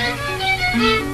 Música